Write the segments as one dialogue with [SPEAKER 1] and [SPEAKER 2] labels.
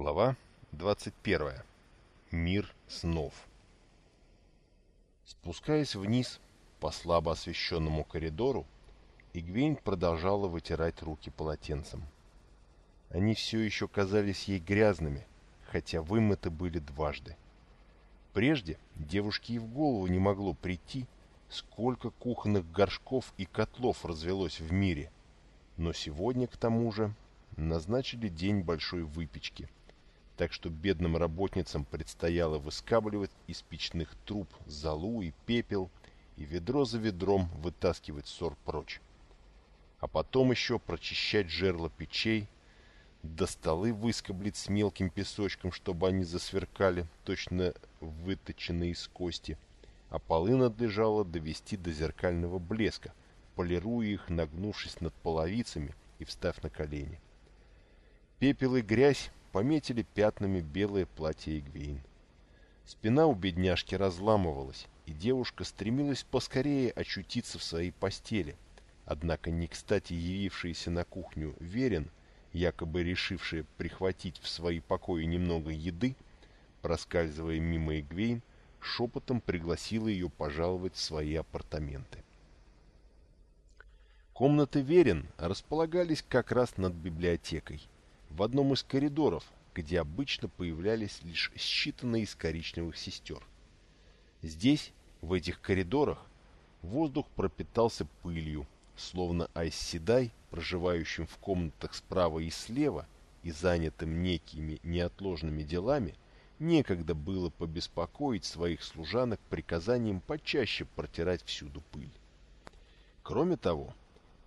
[SPEAKER 1] Глава 21. Мир снов. Спускаясь вниз по слабо освещенному коридору, Игвейн продолжала вытирать руки полотенцем. Они все еще казались ей грязными, хотя вымыты были дважды. Прежде девушке и в голову не могло прийти, сколько кухонных горшков и котлов развелось в мире. Но сегодня, к тому же, назначили день большой выпечки – так что бедным работницам предстояло выскабливать из печных труб золу и пепел и ведро за ведром вытаскивать ссор прочь. А потом еще прочищать жерла печей, до столы выскоблить с мелким песочком, чтобы они засверкали, точно выточенные из кости, а полы надлежало довести до зеркального блеска, полируя их, нагнувшись над половицами и встав на колени. Пепел и грязь пометили пятнами белое платье Игвейн. Спина у бедняжки разламывалась, и девушка стремилась поскорее очутиться в своей постели. Однако не кстати явившийся на кухню Верин, якобы решивший прихватить в свои покои немного еды, проскальзывая мимо Игвейн, шепотом пригласила ее пожаловать в свои апартаменты. Комнаты Верин располагались как раз над библиотекой – в одном из коридоров, где обычно появлялись лишь считанные из коричневых сестер. Здесь, в этих коридорах, воздух пропитался пылью, словно Айсседай, проживающим в комнатах справа и слева и занятым некими неотложными делами, некогда было побеспокоить своих служанок приказанием почаще протирать всюду пыль. Кроме того,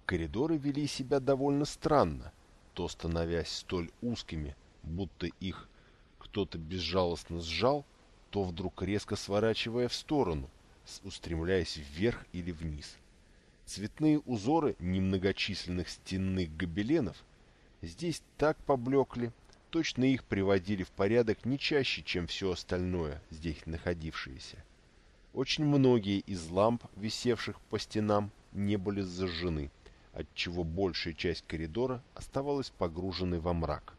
[SPEAKER 1] коридоры вели себя довольно странно – то становясь столь узкими, будто их кто-то безжалостно сжал, то вдруг резко сворачивая в сторону, устремляясь вверх или вниз. Цветные узоры немногочисленных стенных гобеленов здесь так поблекли, точно их приводили в порядок не чаще, чем все остальное, здесь находившееся. Очень многие из ламп, висевших по стенам, не были зажжены отчего большая часть коридора оставалась погруженной во мрак.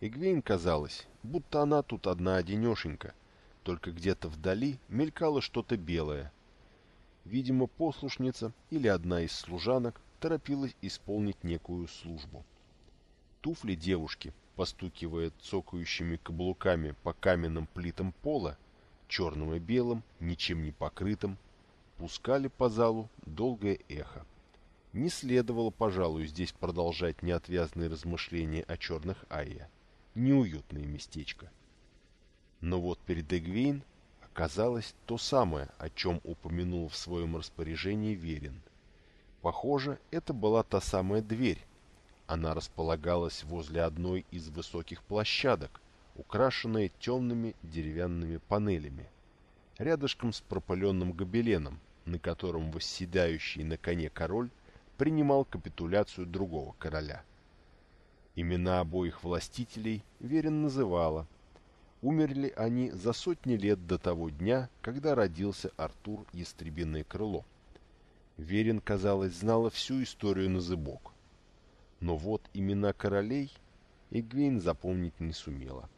[SPEAKER 1] Игвейн казалось, будто она тут одна-одинешенька, только где-то вдали мелькало что-то белое. Видимо, послушница или одна из служанок торопилась исполнить некую службу. Туфли девушки, постукивая цокающими каблуками по каменным плитам пола, черным и белым, ничем не покрытым, пускали по залу долгое эхо. Не следовало, пожалуй, здесь продолжать неотвязные размышления о черных Айя. Неуютное местечко. Но вот перед Эгвейн оказалось то самое, о чем упомянул в своем распоряжении Верин. Похоже, это была та самая дверь. Она располагалась возле одной из высоких площадок, украшенная темными деревянными панелями. Рядышком с пропыленным гобеленом, на котором восседающий на коне король принимал капитуляцию другого короля. Имена обоих властителей Верин называла. Умерли они за сотни лет до того дня, когда родился Артур Ястребиное Крыло. Верин, казалось, знала всю историю на зыбок. Но вот имена королей Эгвейн запомнить не сумела.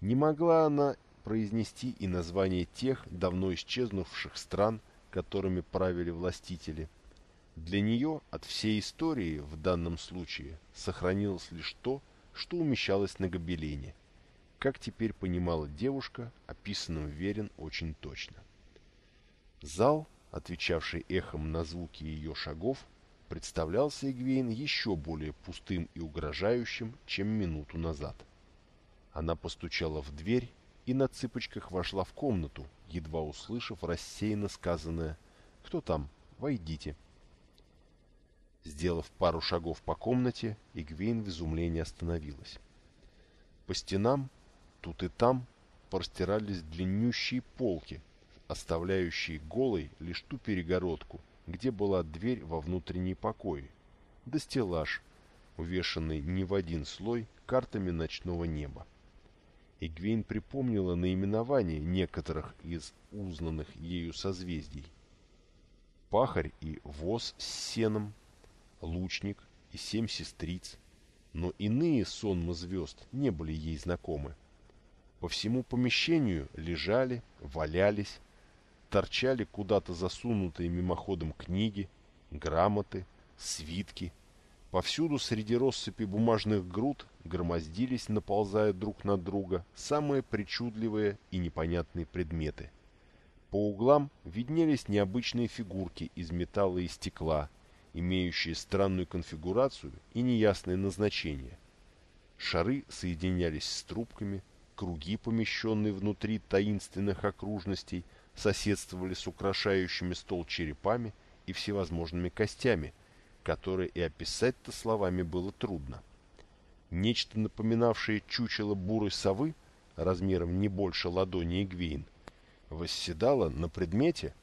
[SPEAKER 1] Не могла она произнести и название тех давно исчезнувших стран, которыми правили властители – для нее от всей истории в данном случае сохранилось лишь то, что умещалось на гобелене. Как теперь понимала девушка, описанным Верин очень точно. Зал, отвечавший эхом на звуки ее шагов, представлялся Игвейн еще более пустым и угрожающим, чем минуту назад. Она постучала в дверь и на цыпочках вошла в комнату, едва услышав рассеянно сказанное «Кто там? Войдите». Сделав пару шагов по комнате, Игвейн в изумлении остановилась. По стенам, тут и там, простирались длиннющие полки, оставляющие голой лишь ту перегородку, где была дверь во внутренние покои, да стеллаж, увешанный не в один слой картами ночного неба. Игвейн припомнила наименование некоторых из узнанных ею созвездий. Пахарь и воз с сеном – лучник и семь сестриц, но иные сонмы звезд не были ей знакомы. По всему помещению лежали, валялись, торчали куда-то засунутые мимоходом книги, грамоты, свитки. Повсюду среди россыпи бумажных груд громоздились, наползая друг на друга, самые причудливые и непонятные предметы. По углам виднелись необычные фигурки из металла и стекла, имеющие странную конфигурацию и неясное назначение. Шары соединялись с трубками, круги, помещенные внутри таинственных окружностей, соседствовали с украшающими стол черепами и всевозможными костями, которые и описать-то словами было трудно. Нечто напоминавшее чучело бурой совы, размером не больше ладони Игвейн, восседало на предмете,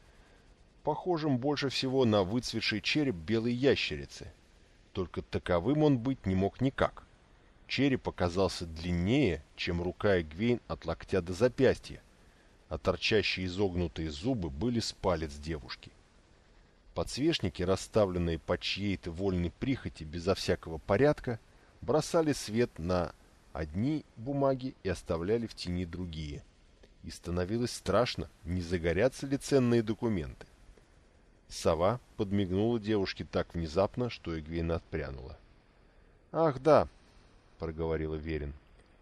[SPEAKER 1] похожем больше всего на выцветший череп белой ящерицы. Только таковым он быть не мог никак. Череп оказался длиннее, чем рука Эгвейн от локтя до запястья, а торчащие изогнутые зубы были с палец девушки. Подсвечники, расставленные по чьей-то вольной прихоти безо всякого порядка, бросали свет на одни бумаги и оставляли в тени другие. И становилось страшно, не загорятся ли ценные документы. Сова подмигнула девушке так внезапно, что Эгвейна отпрянула. «Ах, да!» — проговорила Верин.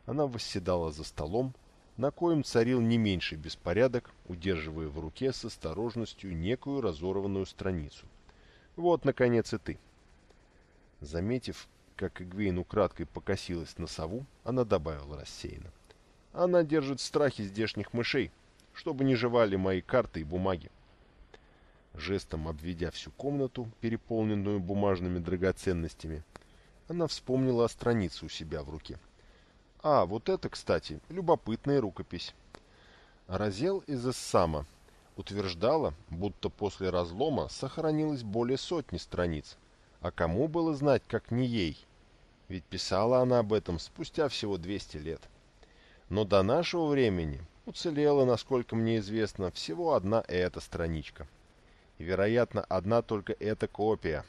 [SPEAKER 1] Она восседала за столом, на коем царил не меньший беспорядок, удерживая в руке с осторожностью некую разорванную страницу. «Вот, наконец, и ты!» Заметив, как Игвейн украдкой покосилась на сову, она добавила рассеянно. «Она держит в страхе здешних мышей, чтобы не жевали мои карты и бумаги жестом обведя всю комнату, переполненную бумажными драгоценностями, она вспомнила о странице у себя в руке. А, вот это, кстати, любопытная рукопись. Разел из Эссама утверждала, будто после разлома сохранилось более сотни страниц. А кому было знать, как не ей? Ведь писала она об этом спустя всего 200 лет. Но до нашего времени уцелела, насколько мне известно, всего одна эта страничка – вероятно, одна только эта копия.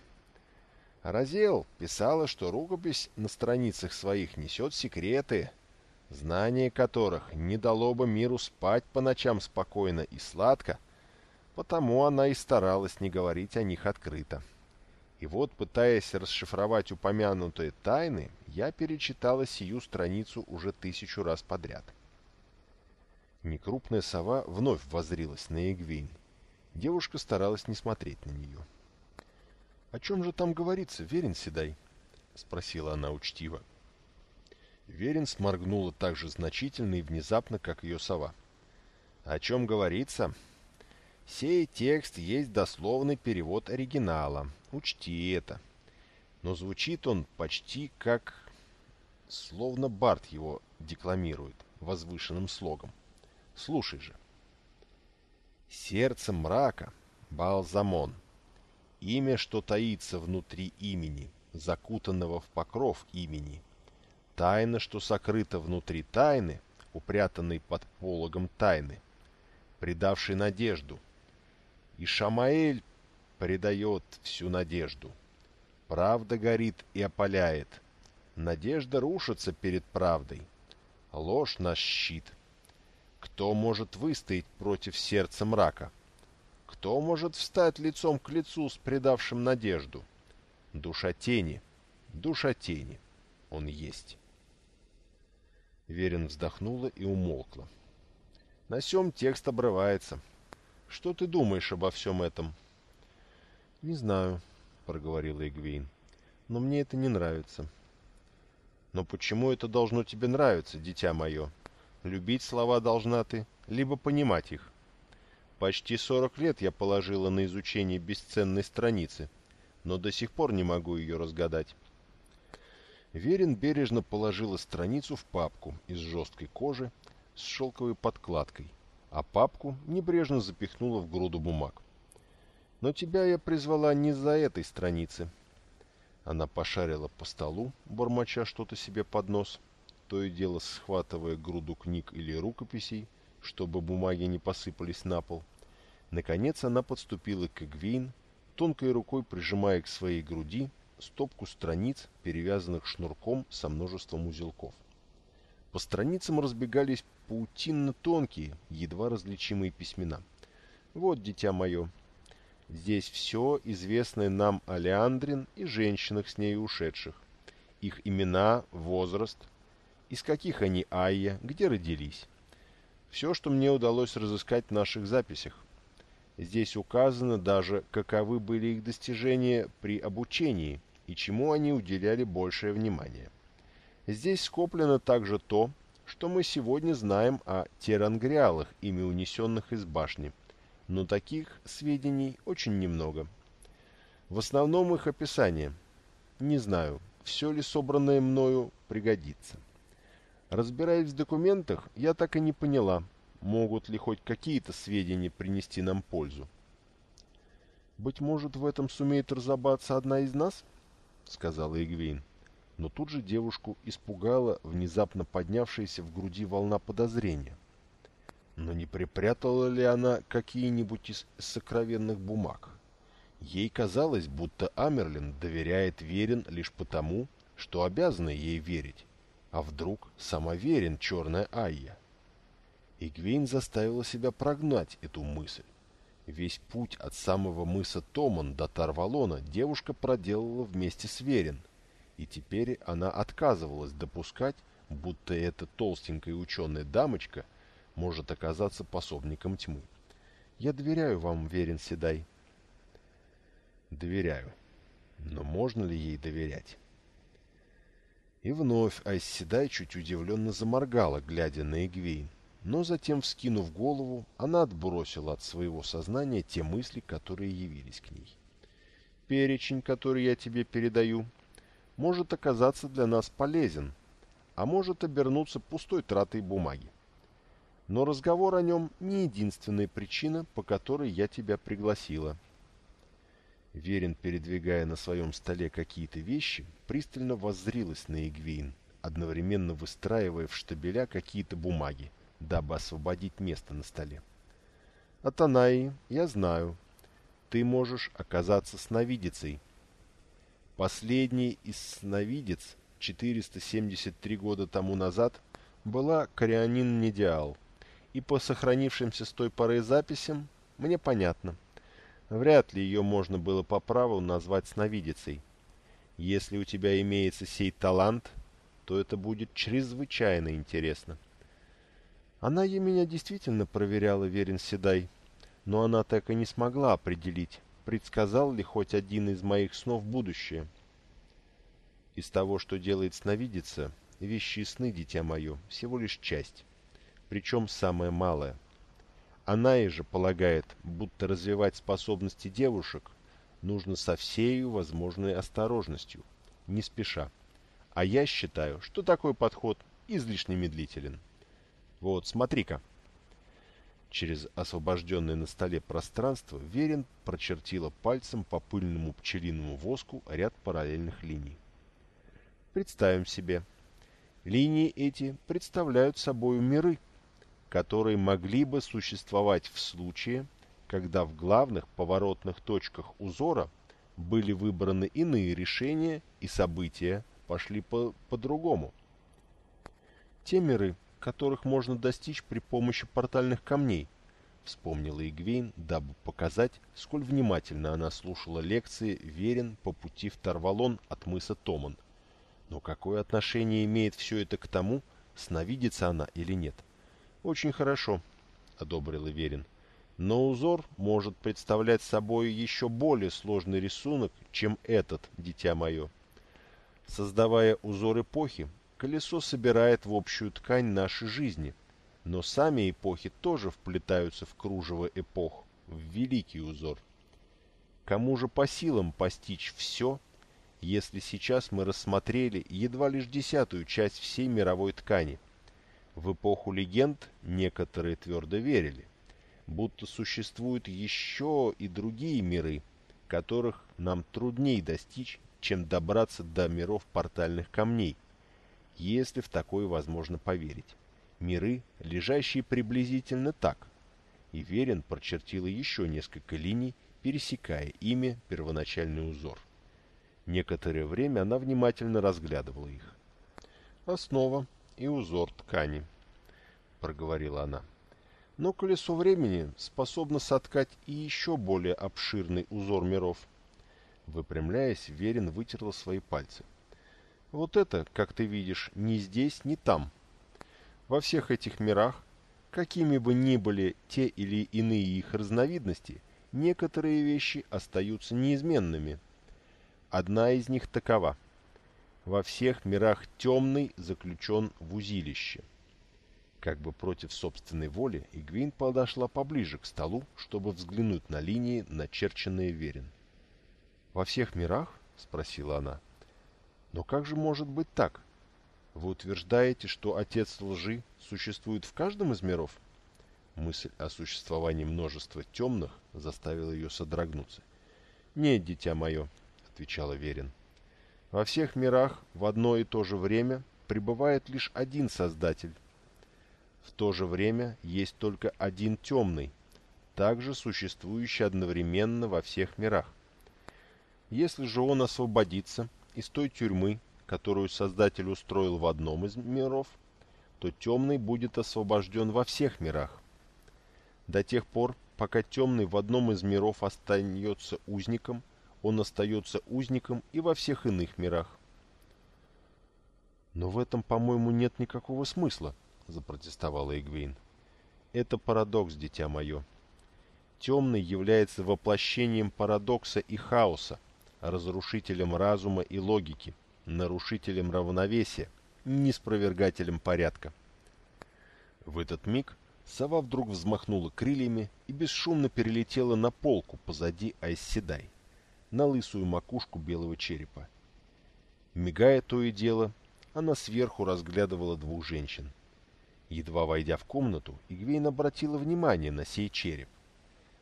[SPEAKER 1] Разел писала, что рукопись на страницах своих несет секреты, знание которых не дало бы миру спать по ночам спокойно и сладко, потому она и старалась не говорить о них открыто. И вот, пытаясь расшифровать упомянутые тайны, я перечитала сию страницу уже тысячу раз подряд. Некрупная сова вновь возрилась на Эгвин. Девушка старалась не смотреть на нее. «О чем же там говорится, Верин Седай?» — спросила она учтиво. Верин сморгнула так же значительно и внезапно, как ее сова. «О чем говорится?» «Сей текст есть дословный перевод оригинала. Учти это. Но звучит он почти как... Словно Барт его декламирует возвышенным слогом. Слушай же. Сердце мрака — Балзамон. Имя, что таится внутри имени, закутанного в покров имени. Тайна, что сокрыта внутри тайны, упрятанной под пологом тайны, предавший надежду. И Шамаэль предает всю надежду. Правда горит и опаляет. Надежда рушится перед правдой. Ложь наш щит — кто может выстоять против сердца мрака? Кто может встать лицом к лицу с предавшим надежду? Душа тени, душа тени, он есть. Верин вздохнула и умолкла. На сём текст обрывается. Что ты думаешь обо всем этом? Не знаю, проговорила Игвейн, но мне это не нравится. Но почему это должно тебе нравиться, дитя мое? Любить слова должна ты, либо понимать их. Почти 40 лет я положила на изучение бесценной страницы, но до сих пор не могу ее разгадать. Верин бережно положила страницу в папку из жесткой кожи с шелковой подкладкой, а папку небрежно запихнула в груду бумаг. «Но тебя я призвала не за этой страницы». Она пошарила по столу, бормоча что-то себе под нос — то и дело схватывая груду книг или рукописей, чтобы бумаги не посыпались на пол. Наконец она подступила к Эгвейн, тонкой рукой прижимая к своей груди стопку страниц, перевязанных шнурком со множеством узелков. По страницам разбегались паутинно тонкие, едва различимые письмена. «Вот, дитя мое, здесь все, известное нам о Леандрин и женщинах с ней ушедших. Их имена, возраст, из каких они айя, где родились. Все, что мне удалось разыскать в наших записях. Здесь указано даже, каковы были их достижения при обучении и чему они уделяли большее внимание. Здесь скоплено также то, что мы сегодня знаем о терангриалах, ими унесенных из башни, но таких сведений очень немного. В основном их описание. Не знаю, все ли собранное мною пригодится. Разбираясь в документах, я так и не поняла, могут ли хоть какие-то сведения принести нам пользу. «Быть может, в этом сумеет разобраться одна из нас?» — сказала Игвейн но тут же девушку испугала внезапно поднявшаяся в груди волна подозрения. Но не припрятала ли она какие-нибудь из сокровенных бумаг? Ей казалось, будто Амерлин доверяет Верин лишь потому, что обязана ей верить. А вдруг сама Верин черная Айя? Игвейн заставила себя прогнать эту мысль. Весь путь от самого мыса Томан до Тарвалона девушка проделала вместе с Верин – и теперь она отказывалась допускать, будто эта толстенькая ученая дамочка может оказаться пособником тьмы. «Я доверяю вам, Верен Седай». «Доверяю. Но можно ли ей доверять?» И вновь Айсседай чуть удивленно заморгала, глядя на Игвейн. Но затем, вскинув голову, она отбросила от своего сознания те мысли, которые явились к ней. «Перечень, который я тебе передаю, может оказаться для нас полезен, а может обернуться пустой тратой бумаги. Но разговор о нем не единственная причина, по которой я тебя пригласила. Верин, передвигая на своем столе какие-то вещи, пристально воззрилась на Игвейн, одновременно выстраивая в штабеля какие-то бумаги, дабы освободить место на столе. «Атанаи, я знаю. Ты можешь оказаться сновидицей, Последний из сновидец 473 года тому назад была Корианин Недиал, и по сохранившимся с той поры записям мне понятно. Вряд ли ее можно было по праву назвать сновидицей. Если у тебя имеется сей талант, то это будет чрезвычайно интересно. Она и меня действительно проверяла, верен Седай, но она так и не смогла определить, предсказал ли хоть один из моих снов будущее. Из того, что делает сновидица, вещи сны, дитя мое, всего лишь часть, причем самая малая. Она и же полагает, будто развивать способности девушек нужно со всею возможной осторожностью, не спеша. А я считаю, что такой подход излишне медлителен. Вот, смотри-ка. Через освобожденное на столе пространство Верин прочертила пальцем по пыльному пчелиному воску ряд параллельных линий. Представим себе, линии эти представляют собой миры, которые могли бы существовать в случае, когда в главных поворотных точках узора были выбраны иные решения и события пошли по-другому. По Те миры, которых можно достичь при помощи портальных камней, вспомнила Игвейн, дабы показать, сколь внимательно она слушала лекции Верен по пути в Тарвалон от мыса Томан. Но какое отношение имеет все это к тому, сновидится она или нет? Очень хорошо, одобрил Верин. Но узор может представлять собой еще более сложный рисунок, чем этот, дитя мое. Создавая узор эпохи, колесо собирает в общую ткань нашей жизни, но сами эпохи тоже вплетаются в кружево эпох, в великий узор. Кому же по силам постичь все, если сейчас мы рассмотрели едва лишь десятую часть всей мировой ткани? В эпоху легенд некоторые твердо верили, будто существуют еще и другие миры, которых нам трудней достичь, чем добраться до миров портальных камней, если в такое возможно поверить. Миры, лежащие приблизительно так. И Верин прочертила еще несколько линий, пересекая ими первоначальный узор. Некоторое время она внимательно разглядывала их. «Основа и узор ткани», — проговорила она. «Но колесо времени способно соткать и еще более обширный узор миров». Выпрямляясь, Верин вытерла свои пальцы. «Вот это, как ты видишь, ни здесь, ни там. Во всех этих мирах, какими бы ни были те или иные их разновидности, некоторые вещи остаются неизменными». Одна из них такова. Во всех мирах темный заключен в узилище. Как бы против собственной воли, Игвин подошла поближе к столу, чтобы взглянуть на линии, начерченные Верин. «Во всех мирах?» — спросила она. «Но как же может быть так? Вы утверждаете, что отец лжи существует в каждом из миров?» Мысль о существовании множества темных заставила ее содрогнуться. «Нет, дитя мое, отвечал Верин. Во всех мирах в одно и то же время пребывает лишь один Создатель. В то же время есть только один темный, также существующий одновременно во всех мирах. Если же он освободится из той тюрьмы, которую Создатель устроил в одном из миров, то темный будет освобожден во всех мирах. До тех пор, пока темный в одном из миров остается узником, он остается узником и во всех иных мирах. «Но в этом, по-моему, нет никакого смысла», — запротестовала Эгвейн. «Это парадокс, дитя мое. Темный является воплощением парадокса и хаоса, разрушителем разума и логики, нарушителем равновесия, неспровергателем порядка». В этот миг сова вдруг взмахнула крыльями и бесшумно перелетела на полку позади Айсседай на лысую макушку белого черепа. Мигая то и дело, она сверху разглядывала двух женщин. Едва войдя в комнату, Игвейн обратила внимание на сей череп,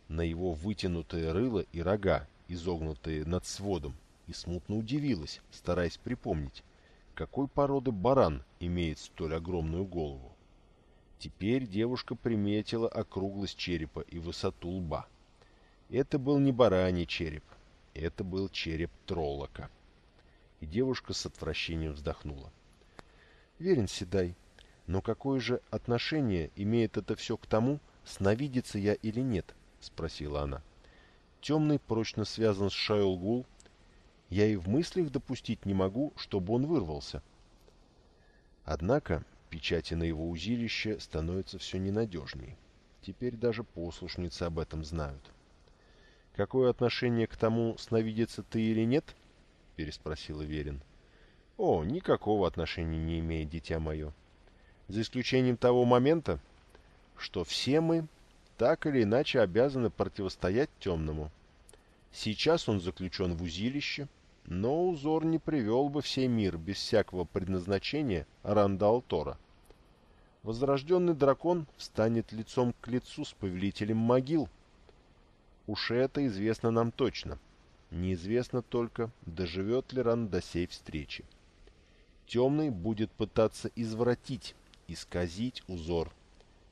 [SPEAKER 1] на его вытянутое рыло и рога, изогнутые над сводом, и смутно удивилась, стараясь припомнить, какой породы баран имеет столь огромную голову. Теперь девушка приметила округлость черепа и высоту лба. Это был не бараний череп, это был череп троллока. И девушка с отвращением вздохнула. Верен Седай, но какое же отношение имеет это все к тому, сновидится я или нет? Спросила она. Темный прочно связан с Шайлгул. Я и в мыслях допустить не могу, чтобы он вырвался. Однако печати на его узилище становятся все ненадежнее. Теперь даже послушницы об этом знают. — «Какое отношение к тому, сновидится ты или нет?» — переспросил Верин. «О, никакого отношения не имеет, дитя мое. За исключением того момента, что все мы так или иначе обязаны противостоять темному. Сейчас он заключен в узилище, но узор не привел бы всей мир без всякого предназначения Рандал Тора. Возрожденный дракон встанет лицом к лицу с повелителем могил — Уж это известно нам точно. Неизвестно только, доживет ли Ран до сей встречи. Темный будет пытаться извратить, исказить узор,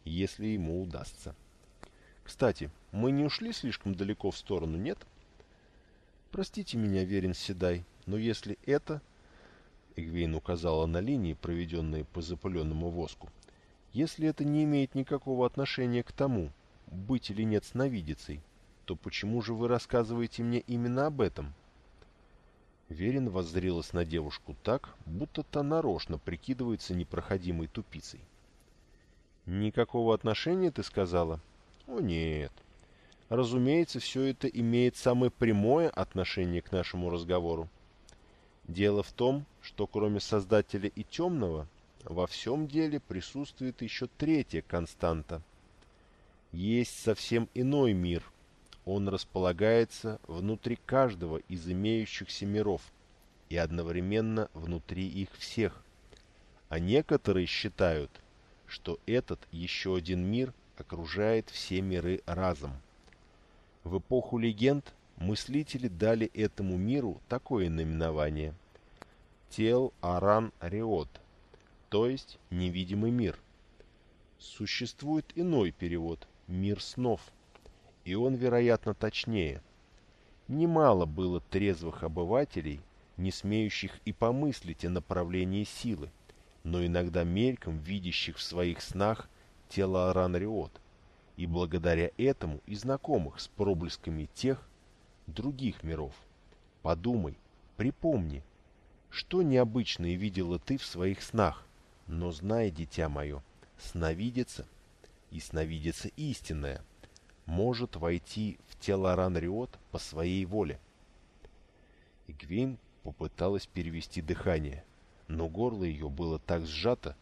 [SPEAKER 1] если ему удастся. Кстати, мы не ушли слишком далеко в сторону, нет? Простите меня, Верен Седай, но если это... Эгвейн указала на линии, проведенные по запыленному воску. Если это не имеет никакого отношения к тому, быть или нет сновидицей, то почему же вы рассказываете мне именно об этом?» Верин воззрелась на девушку так, будто та нарочно прикидывается непроходимой тупицей. «Никакого отношения, ты сказала?» «О, нет. Разумеется, все это имеет самое прямое отношение к нашему разговору. Дело в том, что кроме Создателя и Темного, во всем деле присутствует еще третья константа. Есть совсем иной мир — он располагается внутри каждого из имеющихся миров и одновременно внутри их всех. А некоторые считают, что этот еще один мир окружает все миры разом. В эпоху легенд мыслители дали этому миру такое наименование – Тел Аран Риот, то есть невидимый мир. Существует иной перевод – мир снов – и он, вероятно, точнее. Немало было трезвых обывателей, не смеющих и помыслить о направлении силы, но иногда мельком видящих в своих снах тело Аранриот, и благодаря этому и знакомых с проблесками тех других миров. Подумай, припомни, что необычное видела ты в своих снах, но знай, дитя мое, сновидица и сновидица истинная может войти в тело Ранриот по своей воле. Игвейн попыталась перевести дыхание, но горло ее было так сжато,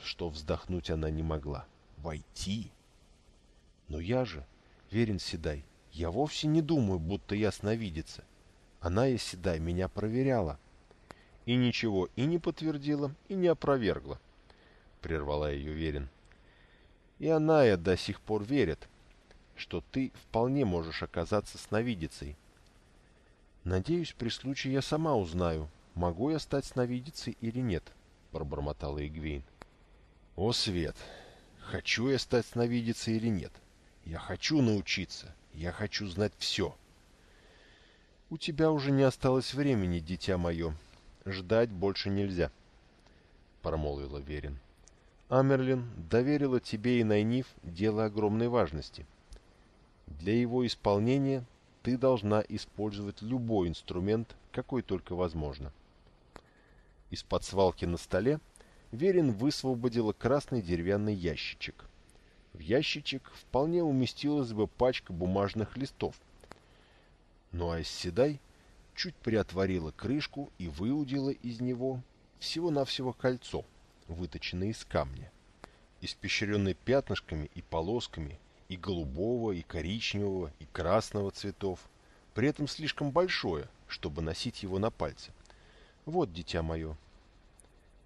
[SPEAKER 1] что вздохнуть она не могла. Войти? Но я же, верен Седай, я вовсе не думаю, будто я сновидица. Она, и Седай, меня проверяла. И ничего и не подтвердила, и не опровергла, прервала ее Верин. И она я до сих пор верит, что ты вполне можешь оказаться сновидицей. Надеюсь, при случае я сама узнаю, могу я стать сновидицей или нет, пробормотала Игвейн. О, Свет! Хочу я стать сновидицей или нет? Я хочу научиться, я хочу знать все. У тебя уже не осталось времени, дитя мое. Ждать больше нельзя, промолвила Верин. Амерлин доверила тебе и Найниф дело огромной важности. Для его исполнения ты должна использовать любой инструмент, какой только возможно. Из-под свалки на столе Верин высвободила красный деревянный ящичек. В ящичек вполне уместилась бы пачка бумажных листов. Ну а Седай чуть приотворила крышку и выудила из него всего-навсего кольцо, выточенное из камня, испещренное пятнышками и полосками и голубого, и коричневого, и красного цветов, при этом слишком большое, чтобы носить его на пальце. Вот, дитя мое,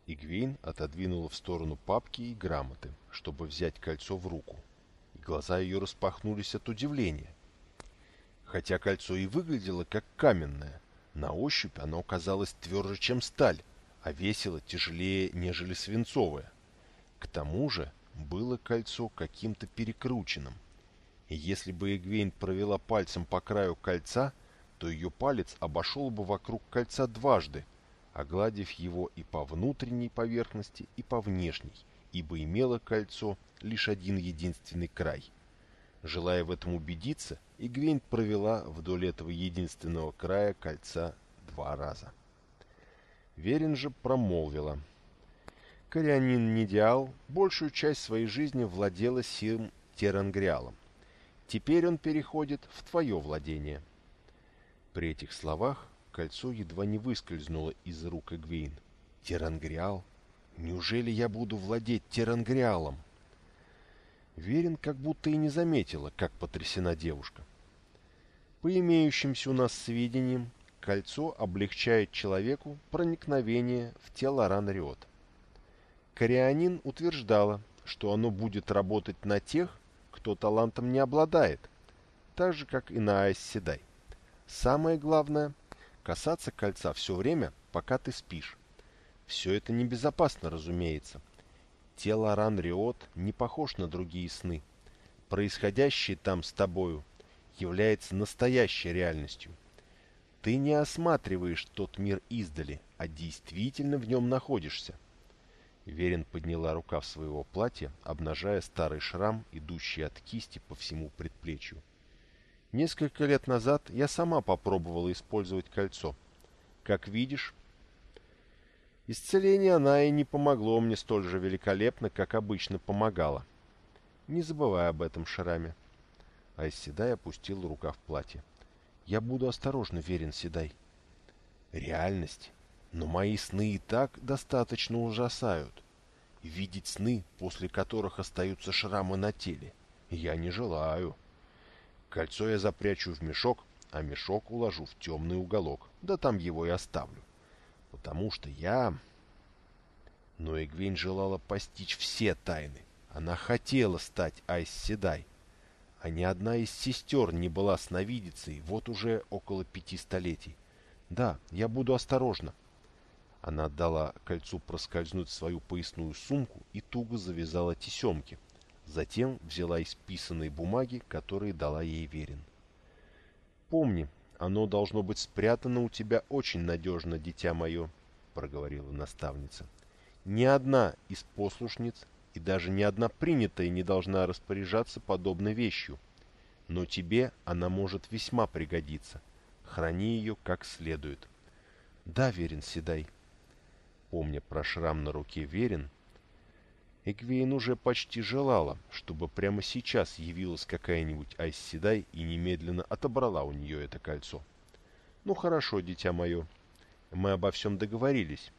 [SPEAKER 1] Игвейн отодвинула в сторону папки и грамоты, чтобы взять кольцо в руку. И глаза ее распахнулись от удивления. Хотя кольцо и выглядело как каменное, на ощупь оно казалось тверже, чем сталь, а весило тяжелее, нежели свинцовое. К тому же было кольцо каким-то перекрученным. И если бы Эгвейн провела пальцем по краю кольца, то ее палец обошел бы вокруг кольца дважды, огладив его и по внутренней поверхности, и по внешней, ибо имело кольцо лишь один единственный край. Желая в этом убедиться, Игвейн провела вдоль этого единственного края кольца два раза. Верин же промолвила. Корианин Нидиал большую часть своей жизни владела сим Терангриалом. Теперь он переходит в твое владение. При этих словах кольцо едва не выскользнуло из рук Эгвейн. Терангриал? Неужели я буду владеть Терангриалом? Верин как будто и не заметила, как потрясена девушка. По имеющимся у нас сведениям, кольцо облегчает человеку проникновение в тело Ранриот. Корианин утверждала, что оно будет работать на тех, кто талантом не обладает, так же, как и на Айс Седай. Самое главное – касаться кольца все время, пока ты спишь. Все это небезопасно, разумеется. Тело Ран-Риот не похож на другие сны. Происходящее там с тобою является настоящей реальностью. Ты не осматриваешь тот мир издали, а действительно в нем находишься. Верин подняла рукав своего платья, обнажая старый шрам, идущий от кисти по всему предплечью. Несколько лет назад я сама попробовала использовать кольцо. Как видишь, исцеление она и не помогло мне столь же великолепно, как обычно помогала. Не забывай об этом, Шраме. А Седай опустил рука в платье. Я буду осторожно верен, Седай. Реальность. Но мои сны и так достаточно ужасают. Видеть сны, после которых остаются шрамы на теле, я не желаю. — Кольцо я запрячу в мешок, а мешок уложу в темный уголок, да там его и оставлю. Потому что я... Но Эгвейн желала постичь все тайны. Она хотела стать Айс Седай. А ни одна из сестер не была сновидицей вот уже около пяти столетий. Да, я буду осторожна. Она отдала кольцу проскользнуть в свою поясную сумку и туго завязала тесемки, Затем взяла исписанные бумаги, которые дала ей Верин. «Помни, Оно должно быть спрятано у тебя очень надежно, дитя мое, — проговорила наставница. Ни одна из послушниц и даже ни одна принятая не должна распоряжаться подобной вещью. Но тебе она может весьма пригодиться. Храни ее как следует. Да, Верин Седай. Помня про шрам на руке Верин, Эгвейн уже почти желала, чтобы прямо сейчас явилась какая-нибудь Айс Седай и немедленно отобрала у нее это кольцо. «Ну хорошо, дитя мое, мы обо всем договорились.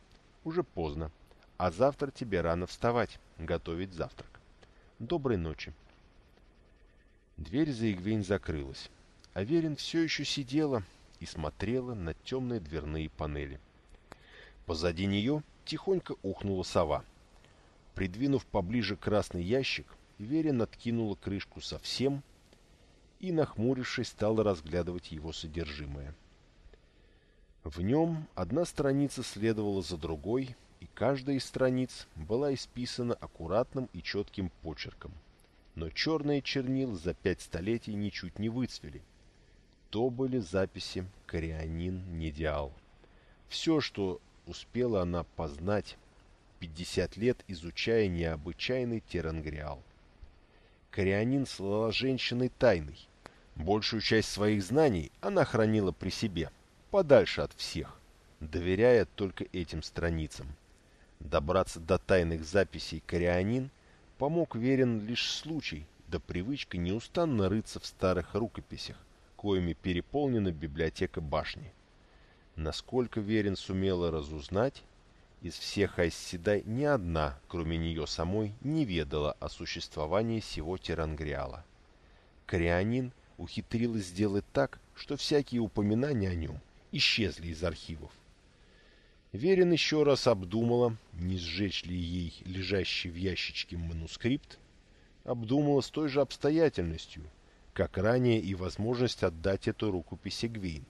[SPEAKER 1] Уже поздно, а завтра тебе рано вставать, готовить завтрак. Доброй ночи». Дверь за Игвейн закрылась, а Верин все еще сидела и смотрела на темные дверные панели. Позади нее тихонько ухнула сова — Придвинув поближе красный ящик, Верин откинула крышку совсем и, нахмурившись, стала разглядывать его содержимое. В нем одна страница следовала за другой, и каждая из страниц была исписана аккуратным и четким почерком. Но черные чернила за пять столетий ничуть не выцвели. То были записи «Корианин Недиал». Все, что успела она познать 50 лет изучая необычайный терангриал. Корианин слала женщиной тайной. Большую часть своих знаний она хранила при себе, подальше от всех, доверяя только этим страницам. Добраться до тайных записей Корианин помог верен лишь случай, да привычка неустанно рыться в старых рукописях, коими переполнена библиотека башни. Насколько Верин сумела разузнать, из всех Айсседай ни одна, кроме нее самой, не ведала о существовании сего Терангриала. Корианин ухитрилась сделать так, что всякие упоминания о нем исчезли из архивов. Верин еще раз обдумала, не сжечь ли ей лежащий в ящичке манускрипт, обдумала с той же обстоятельностью, как ранее и возможность отдать эту рукопись Эгвейн.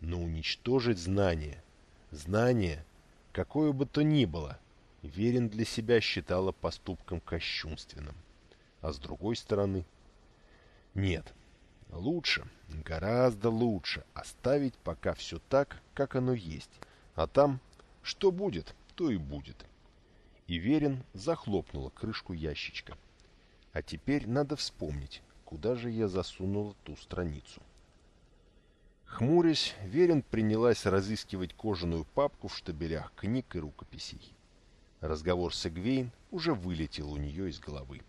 [SPEAKER 1] Но уничтожить знание, знание — какое бы то ни было, Верин для себя считала поступком кощунственным. А с другой стороны... Нет, лучше, гораздо лучше оставить пока все так, как оно есть. А там, что будет, то и будет. И Верин захлопнула крышку ящичка. А теперь надо вспомнить, куда же я засунула ту страницу. Хмурясь, Верин принялась разыскивать кожаную папку в штабелях книг и рукописей. Разговор с Эгвейн уже вылетел у нее из головы.